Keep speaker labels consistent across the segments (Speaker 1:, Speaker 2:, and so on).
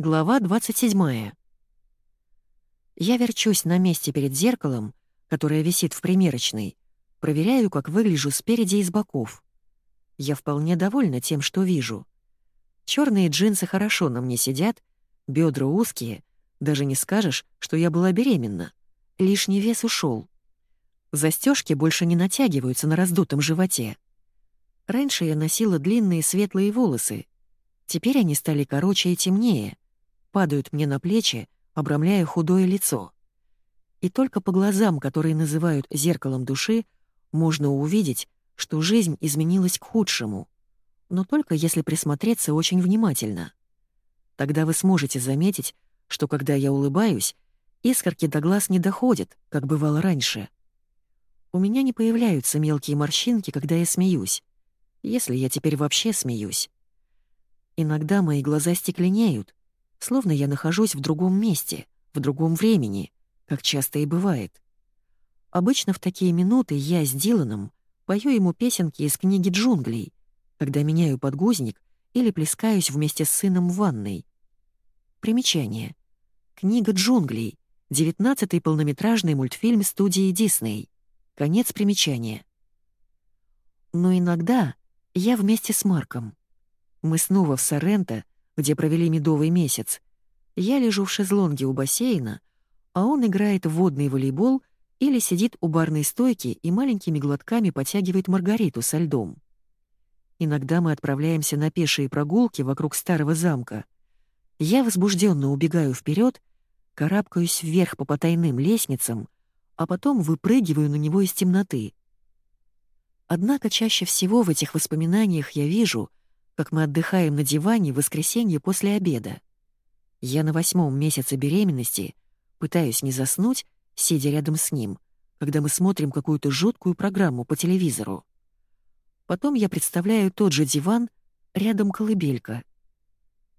Speaker 1: Глава 27. Я верчусь на месте перед зеркалом, которое висит в примерочной, проверяю, как выгляжу спереди и с боков. Я вполне довольна тем, что вижу. Черные джинсы хорошо на мне сидят, бедра узкие, даже не скажешь, что я была беременна. Лишний вес ушел. Застежки больше не натягиваются на раздутом животе. Раньше я носила длинные светлые волосы. Теперь они стали короче и темнее, падают мне на плечи, обрамляя худое лицо. И только по глазам, которые называют зеркалом души, можно увидеть, что жизнь изменилась к худшему. Но только если присмотреться очень внимательно. Тогда вы сможете заметить, что когда я улыбаюсь, искорки до глаз не доходят, как бывало раньше. У меня не появляются мелкие морщинки, когда я смеюсь, если я теперь вообще смеюсь. Иногда мои глаза стекленеют, словно я нахожусь в другом месте, в другом времени, как часто и бывает. Обычно в такие минуты я с Диланом пою ему песенки из книги «Джунглей», когда меняю подгузник или плескаюсь вместе с сыном в ванной. Примечание. Книга «Джунглей» — девятнадцатый полнометражный мультфильм студии Дисней. Конец примечания. Но иногда я вместе с Марком. Мы снова в Соренто, где провели медовый месяц. Я лежу в шезлонге у бассейна, а он играет в водный волейбол или сидит у барной стойки и маленькими глотками потягивает маргариту со льдом. Иногда мы отправляемся на пешие прогулки вокруг старого замка. Я возбужденно убегаю вперед, карабкаюсь вверх по потайным лестницам, а потом выпрыгиваю на него из темноты. Однако чаще всего в этих воспоминаниях я вижу, как мы отдыхаем на диване в воскресенье после обеда. Я на восьмом месяце беременности пытаюсь не заснуть, сидя рядом с ним, когда мы смотрим какую-то жуткую программу по телевизору. Потом я представляю тот же диван, рядом колыбелька.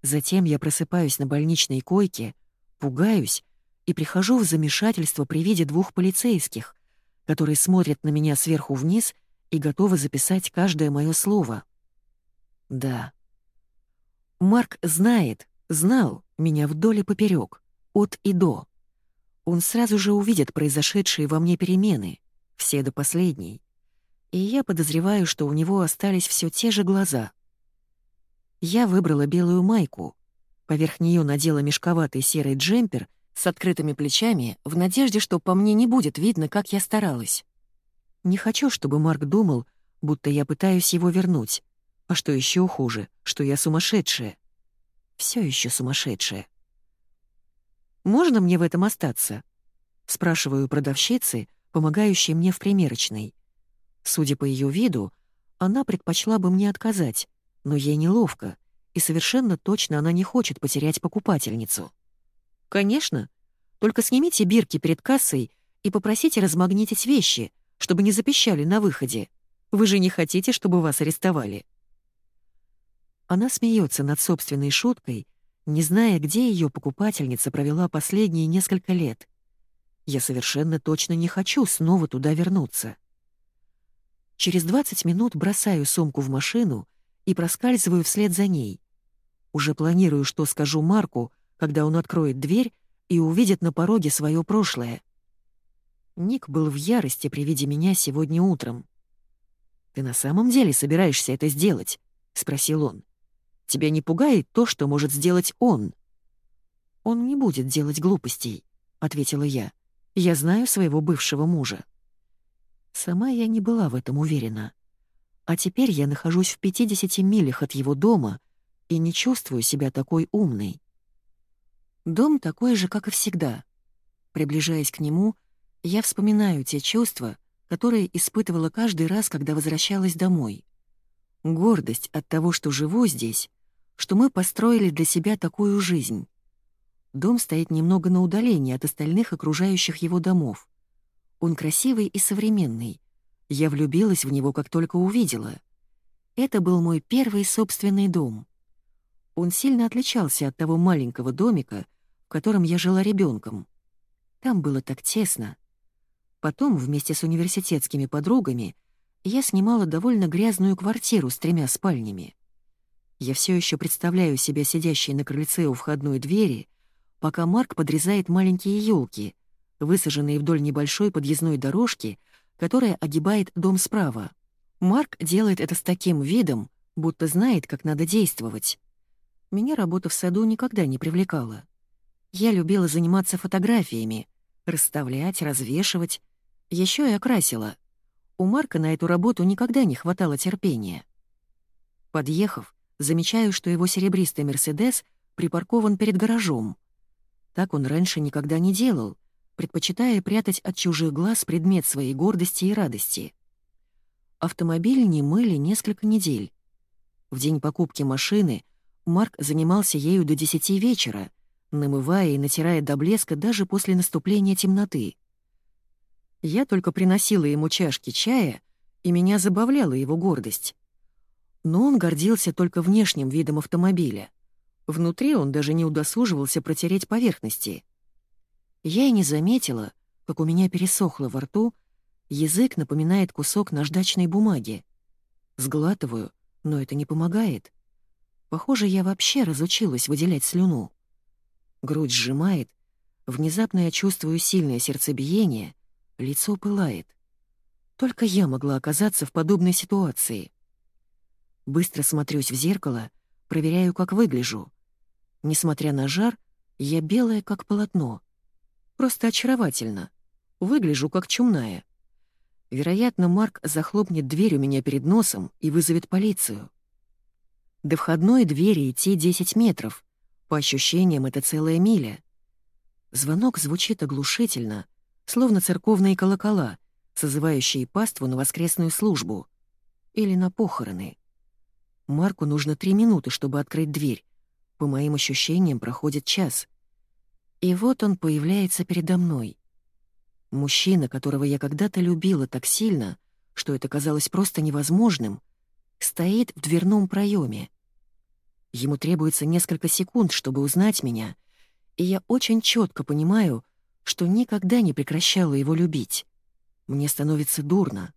Speaker 1: Затем я просыпаюсь на больничной койке, пугаюсь и прихожу в замешательство при виде двух полицейских, которые смотрят на меня сверху вниз и готовы записать каждое мое слово. Да. Марк знает, знал меня вдоль и поперек, от и до. Он сразу же увидит произошедшие во мне перемены, все до последней. И я подозреваю, что у него остались все те же глаза. Я выбрала белую майку. Поверх нее надела мешковатый серый джемпер с открытыми плечами в надежде, что по мне не будет видно, как я старалась. Не хочу, чтобы Марк думал, будто я пытаюсь его вернуть. А что еще хуже, что я сумасшедшая. Все еще сумасшедшая. «Можно мне в этом остаться?» Спрашиваю продавщицы, помогающей мне в примерочной. Судя по ее виду, она предпочла бы мне отказать, но ей неловко, и совершенно точно она не хочет потерять покупательницу. «Конечно. Только снимите бирки перед кассой и попросите размагнитить вещи, чтобы не запищали на выходе. Вы же не хотите, чтобы вас арестовали?» Она смеется над собственной шуткой, не зная, где ее покупательница провела последние несколько лет. Я совершенно точно не хочу снова туда вернуться. Через 20 минут бросаю сумку в машину и проскальзываю вслед за ней. Уже планирую, что скажу Марку, когда он откроет дверь и увидит на пороге свое прошлое. Ник был в ярости при виде меня сегодня утром. «Ты на самом деле собираешься это сделать?» — спросил он. Тебя не пугает то, что может сделать он?» «Он не будет делать глупостей», — ответила я. «Я знаю своего бывшего мужа». Сама я не была в этом уверена. А теперь я нахожусь в 50 милях от его дома и не чувствую себя такой умной. Дом такой же, как и всегда. Приближаясь к нему, я вспоминаю те чувства, которые испытывала каждый раз, когда возвращалась домой. Гордость от того, что живу здесь, что мы построили для себя такую жизнь. Дом стоит немного на удалении от остальных окружающих его домов. Он красивый и современный. Я влюбилась в него, как только увидела. Это был мой первый собственный дом. Он сильно отличался от того маленького домика, в котором я жила ребенком. Там было так тесно. Потом, вместе с университетскими подругами, я снимала довольно грязную квартиру с тремя спальнями. Я все еще представляю себя сидящей на крыльце у входной двери, пока Марк подрезает маленькие елки, высаженные вдоль небольшой подъездной дорожки, которая огибает дом справа. Марк делает это с таким видом, будто знает, как надо действовать. Меня работа в саду никогда не привлекала. Я любила заниматься фотографиями, расставлять, развешивать, еще и окрасила. У Марка на эту работу никогда не хватало терпения. Подъехав, замечаю, что его серебристый «Мерседес» припаркован перед гаражом. Так он раньше никогда не делал, предпочитая прятать от чужих глаз предмет своей гордости и радости. Автомобиль не мыли несколько недель. В день покупки машины Марк занимался ею до 10 вечера, намывая и натирая до блеска даже после наступления темноты. Я только приносила ему чашки чая, и меня забавляла его гордость. Но он гордился только внешним видом автомобиля. Внутри он даже не удосуживался протереть поверхности. Я и не заметила, как у меня пересохло во рту, язык напоминает кусок наждачной бумаги. Сглатываю, но это не помогает. Похоже, я вообще разучилась выделять слюну. Грудь сжимает, внезапно я чувствую сильное сердцебиение, лицо пылает. Только я могла оказаться в подобной ситуации. Быстро смотрюсь в зеркало, проверяю, как выгляжу. Несмотря на жар, я белая, как полотно. Просто очаровательно. Выгляжу, как чумная. Вероятно, Марк захлопнет дверь у меня перед носом и вызовет полицию. До входной двери идти 10 метров. По ощущениям, это целая миля. Звонок звучит оглушительно, словно церковные колокола, созывающие паству на воскресную службу. Или на похороны. Марку нужно три минуты, чтобы открыть дверь. По моим ощущениям, проходит час. И вот он появляется передо мной. Мужчина, которого я когда-то любила так сильно, что это казалось просто невозможным, стоит в дверном проеме. Ему требуется несколько секунд, чтобы узнать меня, и я очень четко понимаю, что никогда не прекращала его любить. Мне становится дурно.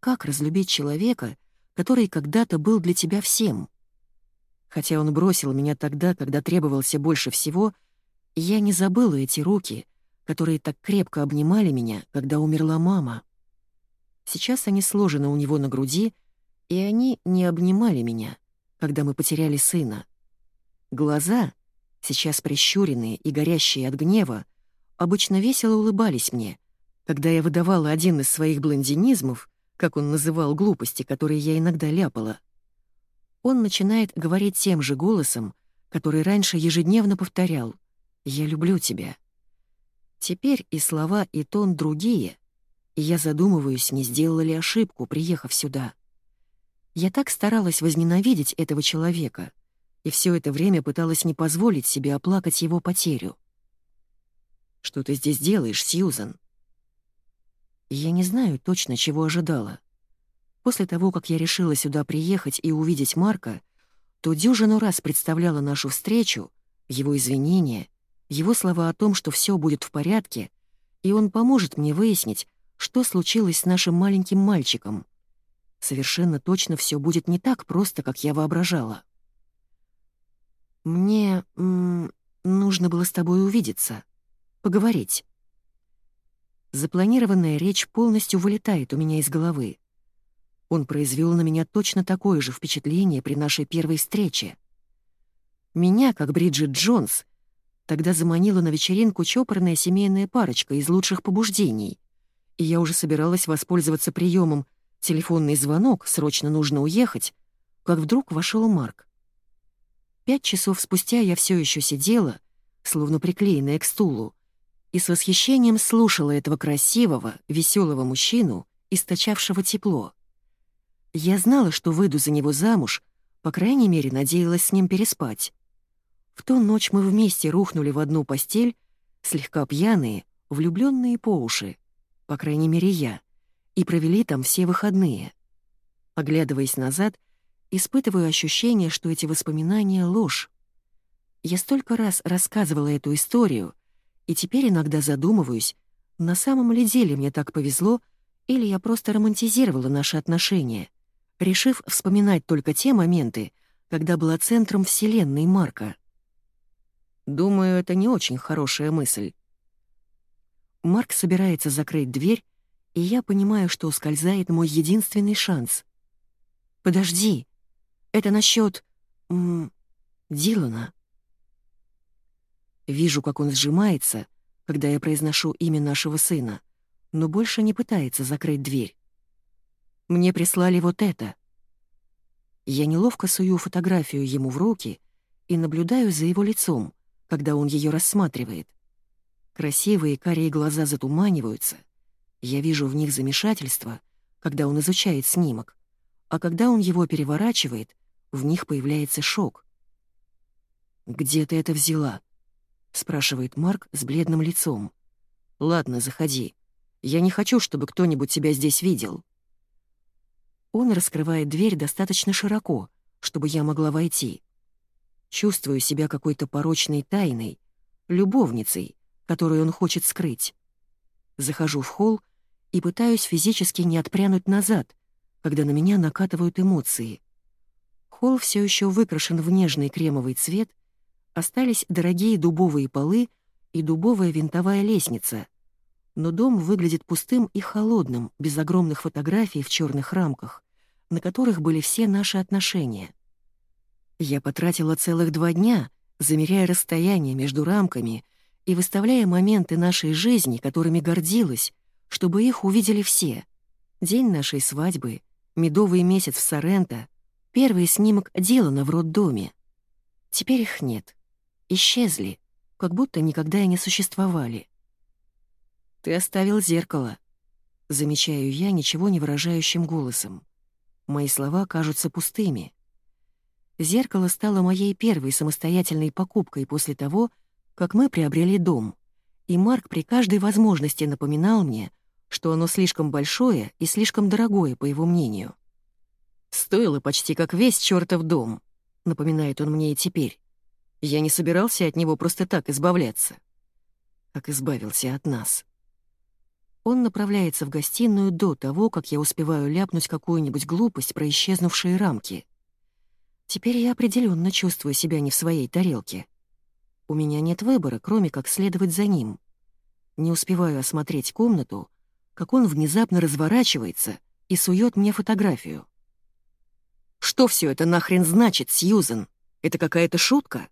Speaker 1: Как разлюбить человека, который когда-то был для тебя всем? Хотя он бросил меня тогда, когда требовался больше всего, я не забыла эти руки, которые так крепко обнимали меня, когда умерла мама. Сейчас они сложены у него на груди, и они не обнимали меня, когда мы потеряли сына. Глаза, сейчас прищуренные и горящие от гнева, обычно весело улыбались мне, когда я выдавала один из своих блондинизмов, как он называл глупости, которые я иногда ляпала. Он начинает говорить тем же голосом, который раньше ежедневно повторял «Я люблю тебя». Теперь и слова, и тон другие, и я задумываюсь, не сделала ли ошибку, приехав сюда. Я так старалась возненавидеть этого человека, и все это время пыталась не позволить себе оплакать его потерю. «Что ты здесь делаешь, Сьюзан?» Я не знаю точно, чего ожидала. После того, как я решила сюда приехать и увидеть Марка, то дюжину раз представляла нашу встречу, его извинения, его слова о том, что все будет в порядке, и он поможет мне выяснить, что случилось с нашим маленьким мальчиком. Совершенно точно все будет не так просто, как я воображала. Мне нужно было с тобой увидеться, поговорить. Запланированная речь полностью вылетает у меня из головы. Он произвел на меня точно такое же впечатление при нашей первой встрече. Меня, как Бриджит Джонс, тогда заманила на вечеринку чопорная семейная парочка из лучших побуждений, и я уже собиралась воспользоваться приемом «телефонный звонок, срочно нужно уехать», как вдруг вошел Марк. Пять часов спустя я все еще сидела, словно приклеенная к стулу, и с восхищением слушала этого красивого, веселого мужчину, источавшего тепло. Я знала, что выйду за него замуж, по крайней мере, надеялась с ним переспать. В ту ночь мы вместе рухнули в одну постель, слегка пьяные, влюбленные по уши, по крайней мере я, и провели там все выходные. Оглядываясь назад, испытываю ощущение, что эти воспоминания — ложь. Я столько раз рассказывала эту историю, и теперь иногда задумываюсь, на самом ли деле мне так повезло, или я просто романтизировала наши отношения, решив вспоминать только те моменты, когда была центром вселенной Марка. Думаю, это не очень хорошая мысль. Марк собирается закрыть дверь, и я понимаю, что ускользает мой единственный шанс. «Подожди, это насчет... Дилана». Вижу, как он сжимается, когда я произношу имя нашего сына, но больше не пытается закрыть дверь. Мне прислали вот это. Я неловко сую фотографию ему в руки и наблюдаю за его лицом, когда он ее рассматривает. Красивые карие глаза затуманиваются. Я вижу в них замешательство, когда он изучает снимок, а когда он его переворачивает, в них появляется шок. «Где ты это взяла?» — спрашивает Марк с бледным лицом. «Ладно, заходи. Я не хочу, чтобы кто-нибудь тебя здесь видел». Он раскрывает дверь достаточно широко, чтобы я могла войти. Чувствую себя какой-то порочной тайной, любовницей, которую он хочет скрыть. Захожу в холл и пытаюсь физически не отпрянуть назад, когда на меня накатывают эмоции. Холл все еще выкрашен в нежный кремовый цвет, остались дорогие дубовые полы и дубовая винтовая лестница. Но дом выглядит пустым и холодным, без огромных фотографий в черных рамках, на которых были все наши отношения. Я потратила целых два дня, замеряя расстояние между рамками и выставляя моменты нашей жизни, которыми гордилась, чтобы их увидели все. День нашей свадьбы, медовый месяц в Соренто, первый снимок Дилана в роддоме. Теперь их нет. Исчезли, как будто никогда и не существовали. «Ты оставил зеркало», — замечаю я ничего не выражающим голосом. Мои слова кажутся пустыми. Зеркало стало моей первой самостоятельной покупкой после того, как мы приобрели дом, и Марк при каждой возможности напоминал мне, что оно слишком большое и слишком дорогое, по его мнению. «Стоило почти как весь чертов дом», — напоминает он мне и теперь. Я не собирался от него просто так избавляться. Как избавился от нас. Он направляется в гостиную до того, как я успеваю ляпнуть какую-нибудь глупость про исчезнувшие рамки. Теперь я определенно чувствую себя не в своей тарелке. У меня нет выбора, кроме как следовать за ним. Не успеваю осмотреть комнату, как он внезапно разворачивается и сует мне фотографию. «Что все это нахрен значит, Сьюзен? Это какая-то шутка?»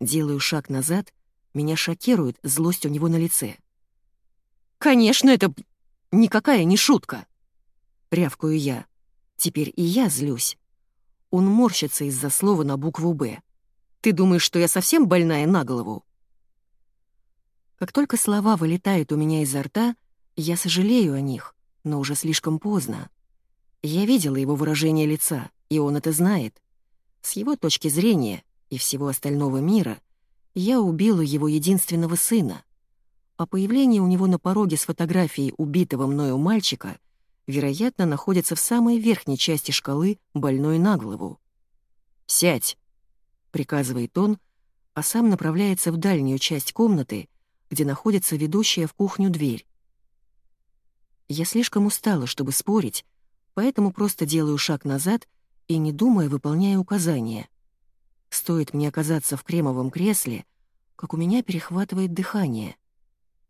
Speaker 1: Делаю шаг назад, меня шокирует злость у него на лице. «Конечно, это никакая не шутка!» Рявкаю я. Теперь и я злюсь. Он морщится из-за слова на букву «Б». «Ты думаешь, что я совсем больная на голову?» Как только слова вылетают у меня изо рта, я сожалею о них, но уже слишком поздно. Я видела его выражение лица, и он это знает. С его точки зрения и всего остального мира я убила его единственного сына. А появление у него на пороге с фотографией убитого мною мальчика вероятно, находится в самой верхней части шкалы больной на голову. «Сядь!» — приказывает он, а сам направляется в дальнюю часть комнаты, где находится ведущая в кухню дверь. Я слишком устала, чтобы спорить, поэтому просто делаю шаг назад и, не думая, выполняю указания. Стоит мне оказаться в кремовом кресле, как у меня перехватывает дыхание.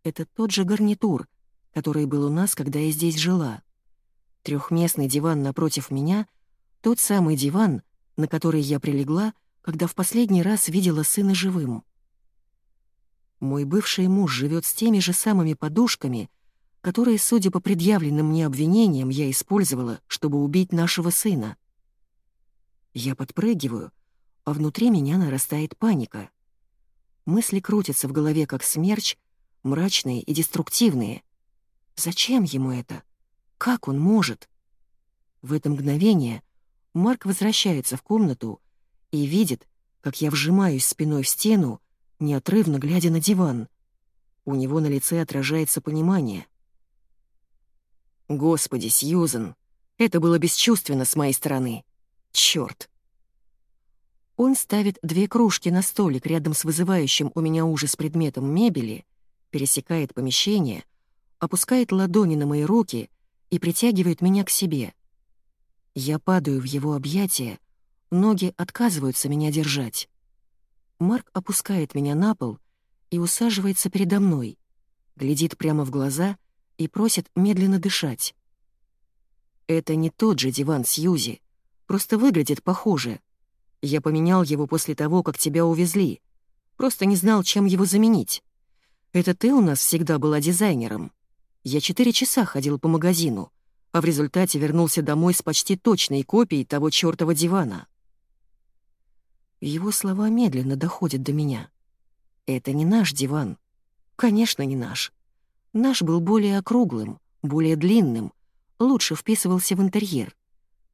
Speaker 1: Это тот же гарнитур, который был у нас, когда я здесь жила. Трехместный диван напротив меня — тот самый диван, на который я прилегла, когда в последний раз видела сына живым. Мой бывший муж живет с теми же самыми подушками, которые, судя по предъявленным мне обвинениям, я использовала, чтобы убить нашего сына. Я подпрыгиваю, а внутри меня нарастает паника. Мысли крутятся в голове как смерч, мрачные и деструктивные. Зачем ему это? Как он может? В это мгновение Марк возвращается в комнату и видит, как я вжимаюсь спиной в стену, неотрывно глядя на диван. У него на лице отражается понимание. «Господи, Сьюзен, это было бесчувственно с моей стороны. Чёрт!» Он ставит две кружки на столик рядом с вызывающим у меня ужас предметом мебели, пересекает помещение, опускает ладони на мои руки и притягивает меня к себе. Я падаю в его объятия, Ноги отказываются меня держать. Марк опускает меня на пол и усаживается передо мной, глядит прямо в глаза и просит медленно дышать. Это не тот же диван Сьюзи, просто выглядит похоже. Я поменял его после того, как тебя увезли. Просто не знал, чем его заменить. Это ты у нас всегда была дизайнером. Я четыре часа ходил по магазину, а в результате вернулся домой с почти точной копией того чёртова дивана. Его слова медленно доходят до меня. Это не наш диван. Конечно, не наш. Наш был более округлым, более длинным, лучше вписывался в интерьер,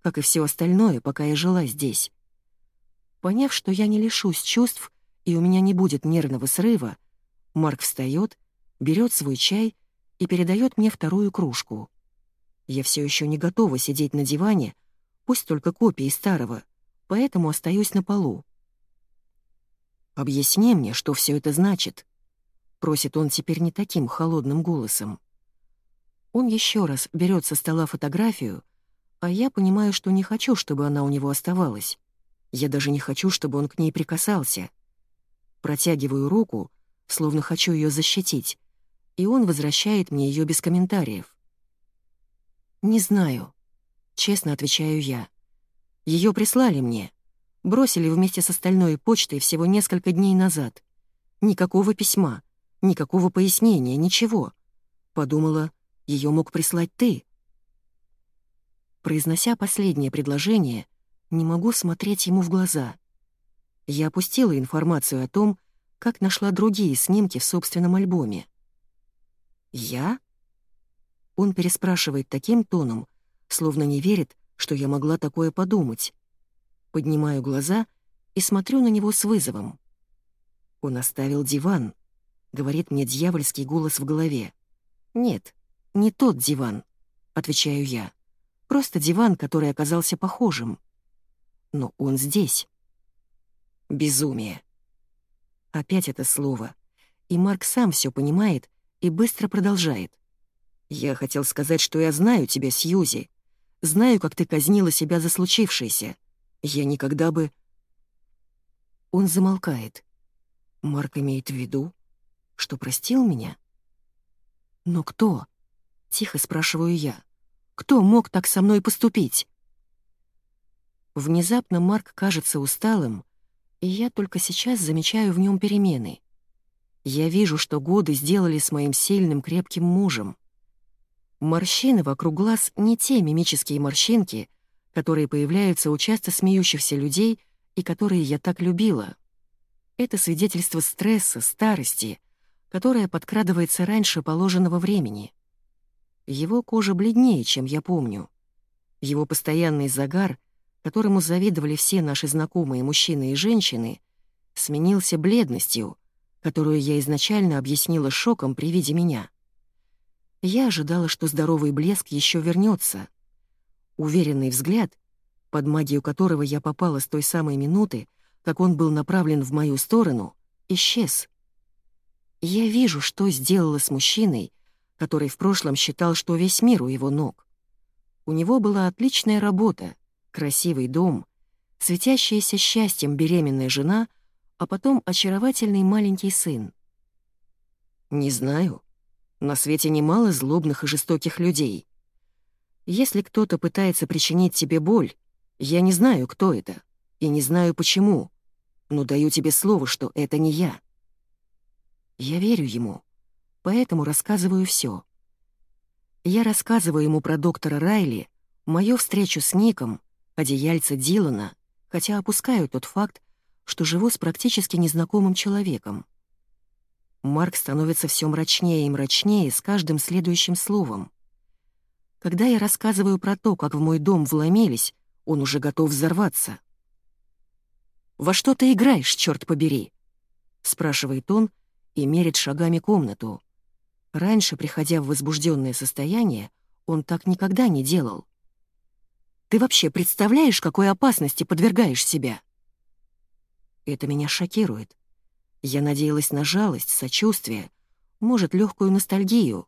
Speaker 1: как и все остальное, пока я жила здесь. Поняв, что я не лишусь чувств и у меня не будет нервного срыва, Марк встает, берет свой чай и передает мне вторую кружку. Я все еще не готова сидеть на диване, пусть только копии старого, поэтому остаюсь на полу. «Объясни мне, что все это значит», просит он теперь не таким холодным голосом. Он еще раз берет со стола фотографию, а я понимаю, что не хочу, чтобы она у него оставалась. Я даже не хочу, чтобы он к ней прикасался. Протягиваю руку, словно хочу ее защитить, и он возвращает мне ее без комментариев. «Не знаю», — честно отвечаю я. Ее прислали мне. Бросили вместе с остальной почтой всего несколько дней назад. Никакого письма. Никакого пояснения, ничего. Подумала, ее мог прислать ты. Произнося последнее предложение, не могу смотреть ему в глаза. Я опустила информацию о том, как нашла другие снимки в собственном альбоме. «Я?» Он переспрашивает таким тоном, словно не верит, что я могла такое подумать. Поднимаю глаза и смотрю на него с вызовом. Он оставил диван. — говорит мне дьявольский голос в голове. «Нет, не тот диван», — отвечаю я. «Просто диван, который оказался похожим. Но он здесь». Безумие. Опять это слово. И Марк сам все понимает и быстро продолжает. «Я хотел сказать, что я знаю тебя, Сьюзи. Знаю, как ты казнила себя за случившееся. Я никогда бы...» Он замолкает. Марк имеет в виду, что простил меня? Но кто? Тихо спрашиваю я. Кто мог так со мной поступить? Внезапно Марк кажется усталым, и я только сейчас замечаю в нем перемены. Я вижу, что годы сделали с моим сильным, крепким мужем. Морщины вокруг глаз не те мимические морщинки, которые появляются у часто смеющихся людей и которые я так любила. Это свидетельство стресса, старости — которая подкрадывается раньше положенного времени. Его кожа бледнее, чем я помню. Его постоянный загар, которому завидовали все наши знакомые мужчины и женщины, сменился бледностью, которую я изначально объяснила шоком при виде меня. Я ожидала, что здоровый блеск еще вернется. Уверенный взгляд, под магию которого я попала с той самой минуты, как он был направлен в мою сторону, исчез. Я вижу, что сделала с мужчиной, который в прошлом считал, что весь мир у его ног. У него была отличная работа, красивый дом, светящаяся счастьем беременная жена, а потом очаровательный маленький сын. Не знаю. На свете немало злобных и жестоких людей. Если кто-то пытается причинить тебе боль, я не знаю, кто это, и не знаю почему, но даю тебе слово, что это не я. Я верю ему, поэтому рассказываю все. Я рассказываю ему про доктора Райли, мою встречу с Ником, одеяльца Дилана, хотя опускаю тот факт, что живу с практически незнакомым человеком. Марк становится все мрачнее и мрачнее с каждым следующим словом. Когда я рассказываю про то, как в мой дом вломились, он уже готов взорваться. «Во что ты играешь, черт побери?» — спрашивает он, и мерит шагами комнату. Раньше, приходя в возбужденное состояние, он так никогда не делал. «Ты вообще представляешь, какой опасности подвергаешь себя?» Это меня шокирует. Я надеялась на жалость, сочувствие, может, легкую ностальгию.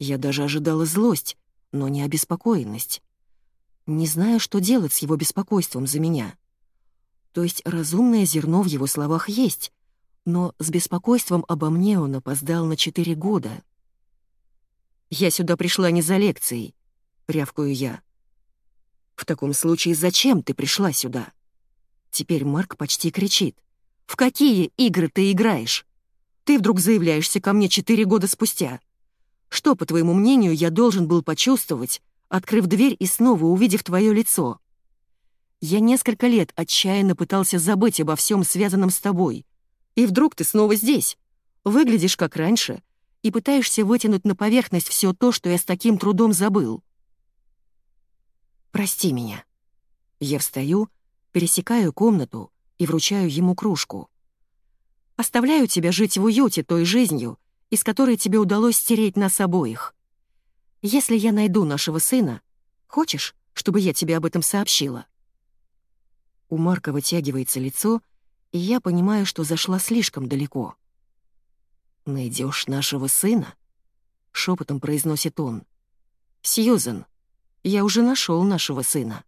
Speaker 1: Я даже ожидала злость, но не обеспокоенность. Не знаю, что делать с его беспокойством за меня. То есть разумное зерно в его словах есть, но с беспокойством обо мне он опоздал на четыре года. «Я сюда пришла не за лекцией», — рявкаю я. «В таком случае зачем ты пришла сюда?» Теперь Марк почти кричит. «В какие игры ты играешь? Ты вдруг заявляешься ко мне четыре года спустя. Что, по твоему мнению, я должен был почувствовать, открыв дверь и снова увидев твое лицо? Я несколько лет отчаянно пытался забыть обо всем связанном с тобой. И вдруг ты снова здесь. Выглядишь как раньше и пытаешься вытянуть на поверхность все то, что я с таким трудом забыл. Прости меня. Я встаю, пересекаю комнату и вручаю ему кружку. Оставляю тебя жить в уюте той жизнью, из которой тебе удалось стереть нас обоих. Если я найду нашего сына, хочешь, чтобы я тебе об этом сообщила?» У Марка вытягивается лицо, и я понимаю, что зашла слишком далеко. Найдешь нашего сына?» — шепотом произносит он. «Сьюзен, я уже нашел нашего сына.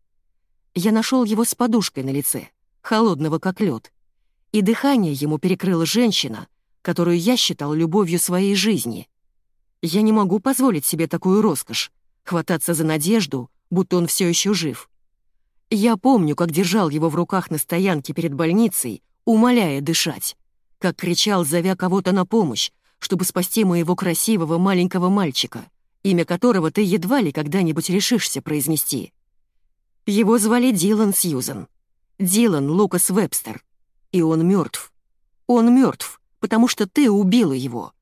Speaker 1: Я нашел его с подушкой на лице, холодного как лед, и дыхание ему перекрыла женщина, которую я считал любовью своей жизни. Я не могу позволить себе такую роскошь — хвататься за надежду, будто он все еще жив. Я помню, как держал его в руках на стоянке перед больницей, умоляя дышать, как кричал, зовя кого-то на помощь, чтобы спасти моего красивого маленького мальчика, имя которого ты едва ли когда-нибудь решишься произнести. Его звали Дилан Сьюзен. Дилан Лукас Вебстер. И он мертв. Он мертв, потому что ты убила его.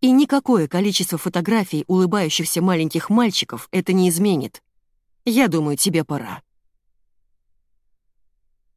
Speaker 1: И никакое количество фотографий улыбающихся маленьких мальчиков это не изменит. Я думаю, тебе пора.